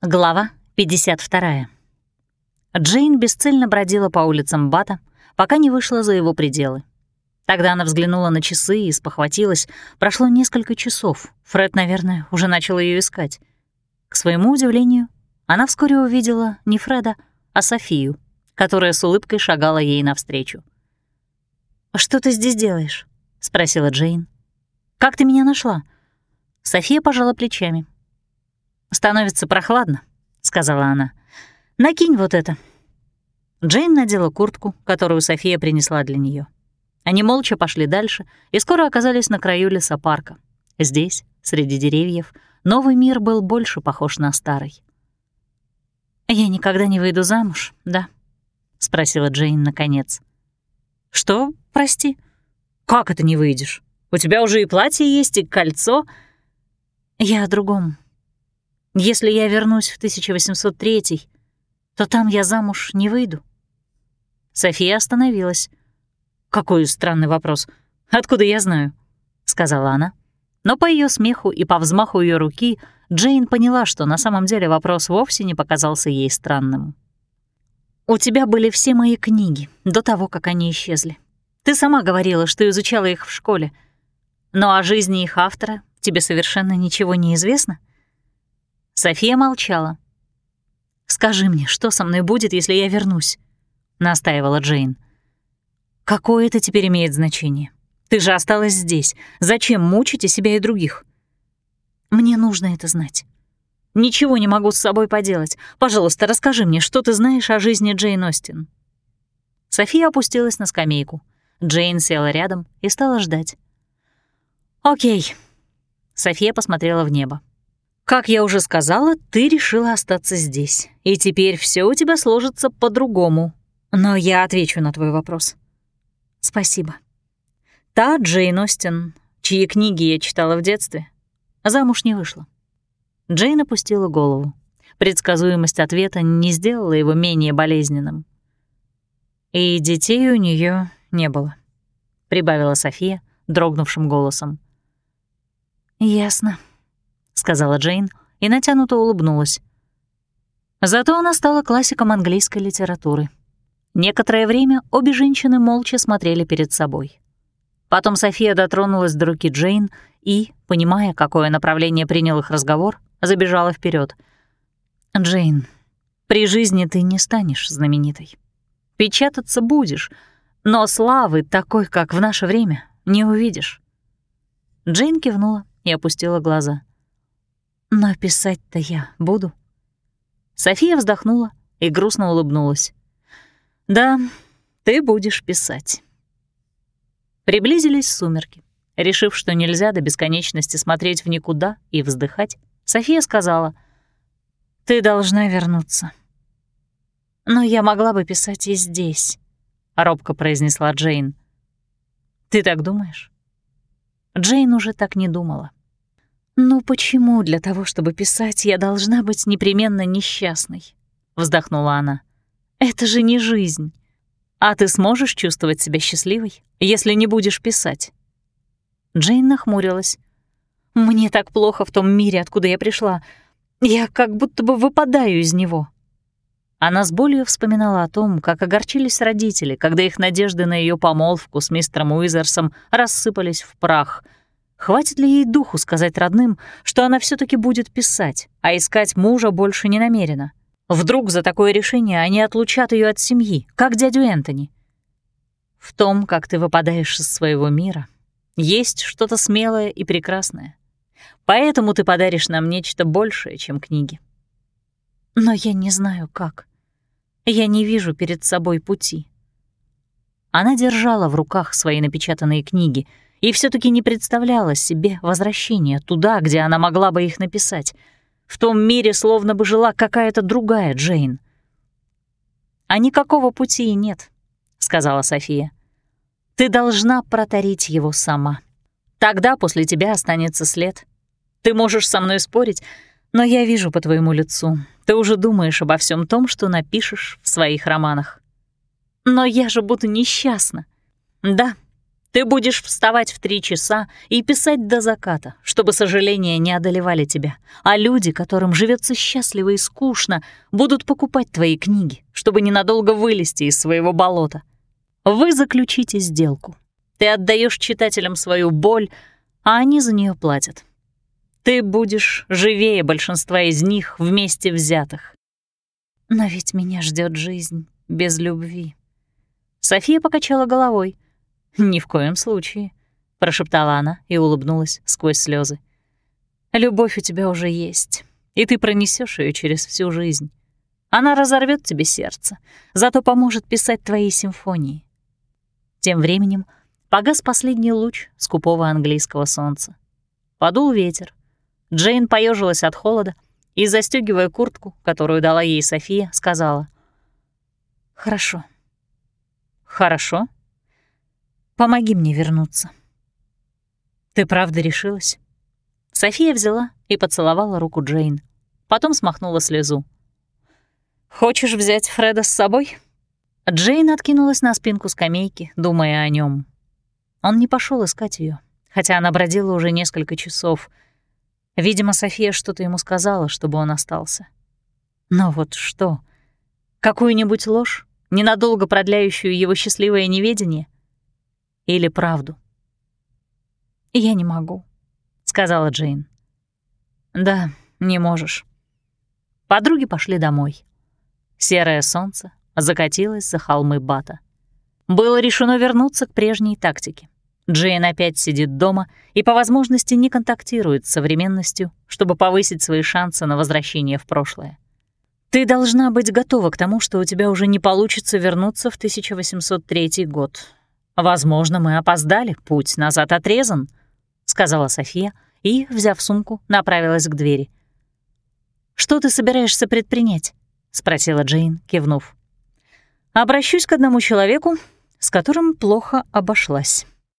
Глава 52. Джейн бесцельно бродила по улицам Бата, пока не вышла за его пределы. Тогда она взглянула на часы и спохватилась. Прошло несколько часов. Фред, наверное, уже начал ее искать. К своему удивлению, она вскоре увидела не Фреда, а Софию, которая с улыбкой шагала ей навстречу. «Что ты здесь делаешь?» — спросила Джейн. «Как ты меня нашла?» София пожала плечами. «Становится прохладно», — сказала она. «Накинь вот это». Джейн надела куртку, которую София принесла для нее. Они молча пошли дальше и скоро оказались на краю лесопарка. Здесь, среди деревьев, новый мир был больше похож на старый. «Я никогда не выйду замуж, да?» — спросила Джейн наконец. «Что, прости? Как это не выйдешь? У тебя уже и платье есть, и кольцо». «Я о другом», если я вернусь в 1803 то там я замуж не выйду. София остановилась. «Какой странный вопрос. Откуда я знаю?» — сказала она. Но по ее смеху и по взмаху ее руки Джейн поняла, что на самом деле вопрос вовсе не показался ей странным. «У тебя были все мои книги до того, как они исчезли. Ты сама говорила, что изучала их в школе. Но о жизни их автора тебе совершенно ничего не известно?» София молчала. «Скажи мне, что со мной будет, если я вернусь?» — настаивала Джейн. «Какое это теперь имеет значение? Ты же осталась здесь. Зачем мучить и себя и других?» «Мне нужно это знать. Ничего не могу с собой поделать. Пожалуйста, расскажи мне, что ты знаешь о жизни Джейн Остин». София опустилась на скамейку. Джейн села рядом и стала ждать. «Окей». София посмотрела в небо. Как я уже сказала, ты решила остаться здесь, и теперь все у тебя сложится по-другому. Но я отвечу на твой вопрос. Спасибо. Та Джейн Остин, чьи книги я читала в детстве, замуж не вышла. Джейн опустила голову. Предсказуемость ответа не сделала его менее болезненным. И детей у нее не было, прибавила София дрогнувшим голосом. Ясно сказала Джейн и натянуто улыбнулась. Зато она стала классиком английской литературы. Некоторое время обе женщины молча смотрели перед собой. Потом София дотронулась до руки Джейн и, понимая, какое направление принял их разговор, забежала вперед. «Джейн, при жизни ты не станешь знаменитой. Печататься будешь, но славы такой, как в наше время, не увидишь». Джейн кивнула и опустила глаза. Но писать-то я буду. София вздохнула и грустно улыбнулась. Да, ты будешь писать. Приблизились сумерки. Решив, что нельзя до бесконечности смотреть в никуда и вздыхать, София сказала, «Ты должна вернуться». «Но я могла бы писать и здесь», — робко произнесла Джейн. «Ты так думаешь?» Джейн уже так не думала. «Ну почему для того, чтобы писать, я должна быть непременно несчастной?» — вздохнула она. «Это же не жизнь. А ты сможешь чувствовать себя счастливой, если не будешь писать?» Джейн нахмурилась. «Мне так плохо в том мире, откуда я пришла. Я как будто бы выпадаю из него». Она с болью вспоминала о том, как огорчились родители, когда их надежды на ее помолвку с мистером Уизерсом рассыпались в прах — Хватит ли ей духу сказать родным, что она все таки будет писать, а искать мужа больше не намерена? Вдруг за такое решение они отлучат ее от семьи, как дядю Энтони? В том, как ты выпадаешь из своего мира, есть что-то смелое и прекрасное. Поэтому ты подаришь нам нечто большее, чем книги. Но я не знаю, как. Я не вижу перед собой пути. Она держала в руках свои напечатанные книги — и все таки не представляла себе возвращения туда, где она могла бы их написать. В том мире словно бы жила какая-то другая Джейн. «А никакого пути и нет», — сказала София. «Ты должна протарить его сама. Тогда после тебя останется след. Ты можешь со мной спорить, но я вижу по твоему лицу. Ты уже думаешь обо всем том, что напишешь в своих романах. Но я же буду несчастна. Да, Ты будешь вставать в три часа и писать до заката, чтобы сожаления не одолевали тебя, а люди, которым живется счастливо и скучно, будут покупать твои книги, чтобы ненадолго вылезти из своего болота. Вы заключите сделку. Ты отдаешь читателям свою боль, а они за нее платят. Ты будешь живее большинства из них вместе взятых. Но ведь меня ждет жизнь без любви. София покачала головой — «Ни в коем случае», — прошептала она и улыбнулась сквозь слезы. «Любовь у тебя уже есть, и ты пронесешь ее через всю жизнь. Она разорвет тебе сердце, зато поможет писать твои симфонии». Тем временем погас последний луч скупого английского солнца. Подул ветер. Джейн поежилась от холода и, застегивая куртку, которую дала ей София, сказала. «Хорошо». «Хорошо?» Помоги мне вернуться». «Ты правда решилась?» София взяла и поцеловала руку Джейн. Потом смахнула слезу. «Хочешь взять Фреда с собой?» Джейн откинулась на спинку скамейки, думая о нем. Он не пошел искать ее, хотя она бродила уже несколько часов. Видимо, София что-то ему сказала, чтобы он остался. Но вот что? Какую-нибудь ложь, ненадолго продляющую его счастливое неведение — или правду. «Я не могу», — сказала Джейн. «Да, не можешь». Подруги пошли домой. Серое солнце закатилось за холмы Бата. Было решено вернуться к прежней тактике. Джейн опять сидит дома и по возможности не контактирует с современностью, чтобы повысить свои шансы на возвращение в прошлое. Ты должна быть готова к тому, что у тебя уже не получится вернуться в 1803 год, «Возможно, мы опоздали, путь назад отрезан», — сказала София и, взяв сумку, направилась к двери. «Что ты собираешься предпринять?» — спросила Джейн, кивнув. «Обращусь к одному человеку, с которым плохо обошлась».